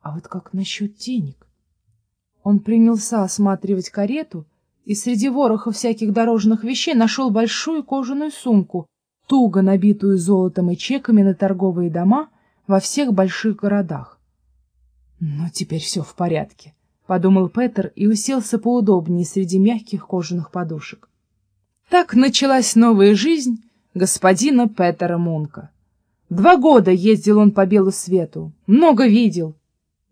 А вот как насчет денег? Он принялся осматривать карету и среди вороха всяких дорожных вещей нашел большую кожаную сумку, туго набитую золотом и чеками на торговые дома во всех больших городах. «Ну, теперь все в порядке», — подумал Петер и уселся поудобнее среди мягких кожаных подушек. Так началась новая жизнь господина Петера Мунка. Два года ездил он по белу свету, много видел,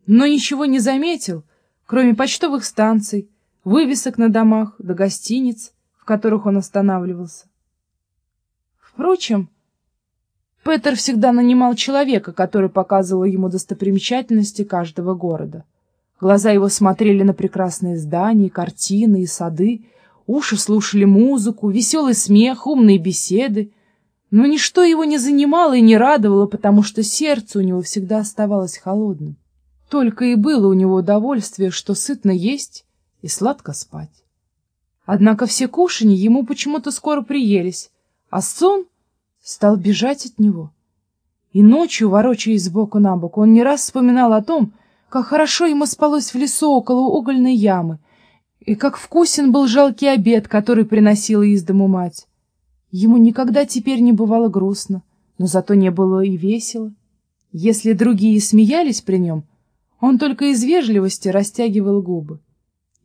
но ничего не заметил, кроме почтовых станций, вывесок на домах до гостиниц, в которых он останавливался. Впрочем, Петер всегда нанимал человека, который показывал ему достопримечательности каждого города. Глаза его смотрели на прекрасные здания, картины и сады, уши слушали музыку, веселый смех, умные беседы. Но ничто его не занимало и не радовало, потому что сердце у него всегда оставалось холодным. Только и было у него удовольствие, что сытно есть и сладко спать. Однако все кушанья ему почему-то скоро приелись, а сон стал бежать от него. И ночью, ворочаясь сбоку на бок, он не раз вспоминал о том, как хорошо ему спалось в лесу около угольной ямы, и как вкусен был жалкий обед, который приносила из дому мать. Ему никогда теперь не бывало грустно, но зато не было и весело. Если другие смеялись при нем, он только из вежливости растягивал губы.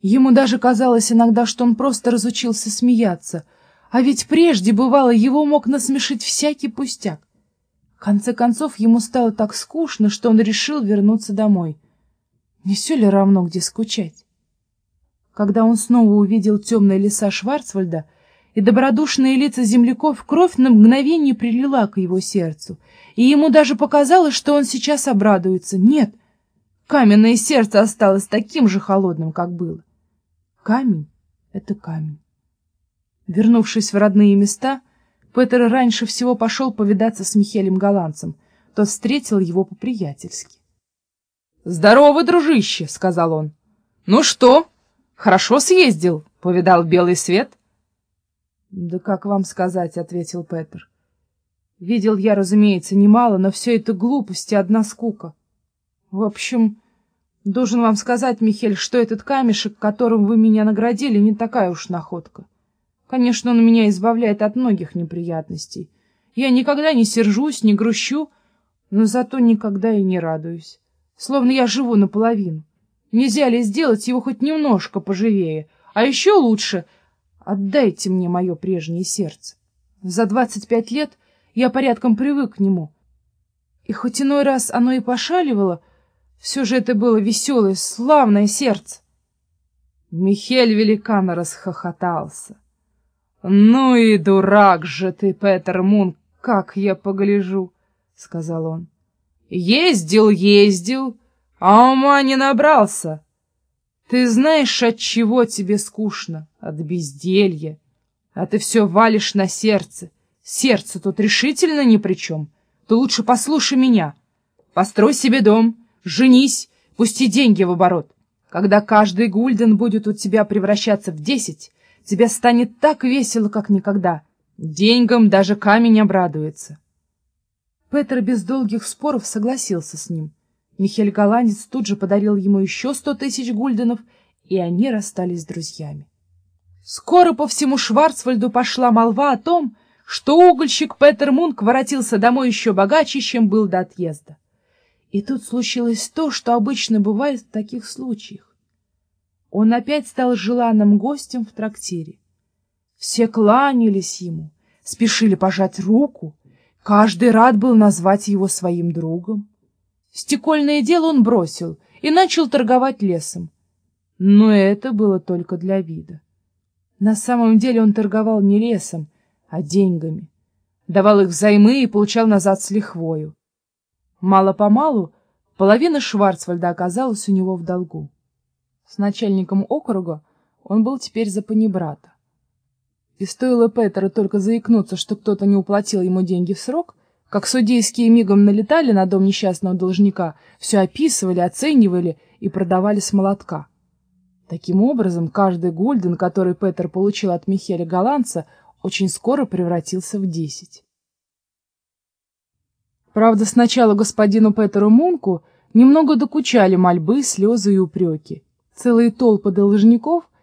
Ему даже казалось иногда, что он просто разучился смеяться, а ведь прежде, бывало, его мог насмешить всякий пустяк. В конце концов, ему стало так скучно, что он решил вернуться домой. Не все ли равно, где скучать? Когда он снова увидел темные леса Шварцвальда и добродушные лица земляков, кровь на мгновение прилила к его сердцу, и ему даже показалось, что он сейчас обрадуется. Нет — Каменное сердце осталось таким же холодным, как было. Камень — это камень. Вернувшись в родные места, Петер раньше всего пошел повидаться с Михелем Голландцем. Тот встретил его по-приятельски. — Здорово, дружище! — сказал он. — Ну что, хорошо съездил? Повидал белый свет? — Да как вам сказать, — ответил Петер. Видел я, разумеется, немало, но все это глупости, одна скука. — в общем, должен вам сказать, Михель, что этот камешек, которым вы меня наградили, не такая уж находка. Конечно, он меня избавляет от многих неприятностей. Я никогда не сержусь, не грущу, но зато никогда и не радуюсь. Словно я живу наполовину. Нельзя ли сделать его хоть немножко поживее? А еще лучше отдайте мне мое прежнее сердце. За двадцать пять лет я порядком привык к нему. И хоть иной раз оно и пошаливало, все же это было веселое, славное сердце. Михель великан расхохотался. — Ну и дурак же ты, Петер Мун, как я погляжу, — сказал он. — Ездил, ездил, а ума не набрался. Ты знаешь, от чего тебе скучно? От безделья. А ты все валишь на сердце. Сердце тут решительно ни при чем. Ты лучше послушай меня. Построй себе дом, Женись, пусти деньги в оборот. Когда каждый гульден будет у тебя превращаться в десять, тебе станет так весело, как никогда. Деньгам даже камень обрадуется. Петр без долгих споров согласился с ним. Михель Голландец тут же подарил ему еще сто тысяч гульденов, и они расстались друзьями. Скоро по всему Шварцвальду пошла молва о том, что угольщик Петер Мунк воротился домой еще богаче, чем был до отъезда. И тут случилось то, что обычно бывает в таких случаях. Он опять стал желанным гостем в трактире. Все кланялись ему, спешили пожать руку, каждый рад был назвать его своим другом. Стекольное дело он бросил и начал торговать лесом. Но это было только для вида. На самом деле он торговал не лесом, а деньгами. Давал их взаймы и получал назад с лихвою. Мало-помалу половина Шварцвальда оказалась у него в долгу. С начальником округа он был теперь за панибрата. И стоило Петеру только заикнуться, что кто-то не уплатил ему деньги в срок, как судейские мигом налетали на дом несчастного должника, все описывали, оценивали и продавали с молотка. Таким образом, каждый гульден, который Петер получил от Михеля Голландца, очень скоро превратился в десять. Правда, сначала господину Петеру Мунку Немного докучали мольбы, слезы и упреки. Целые толпы должников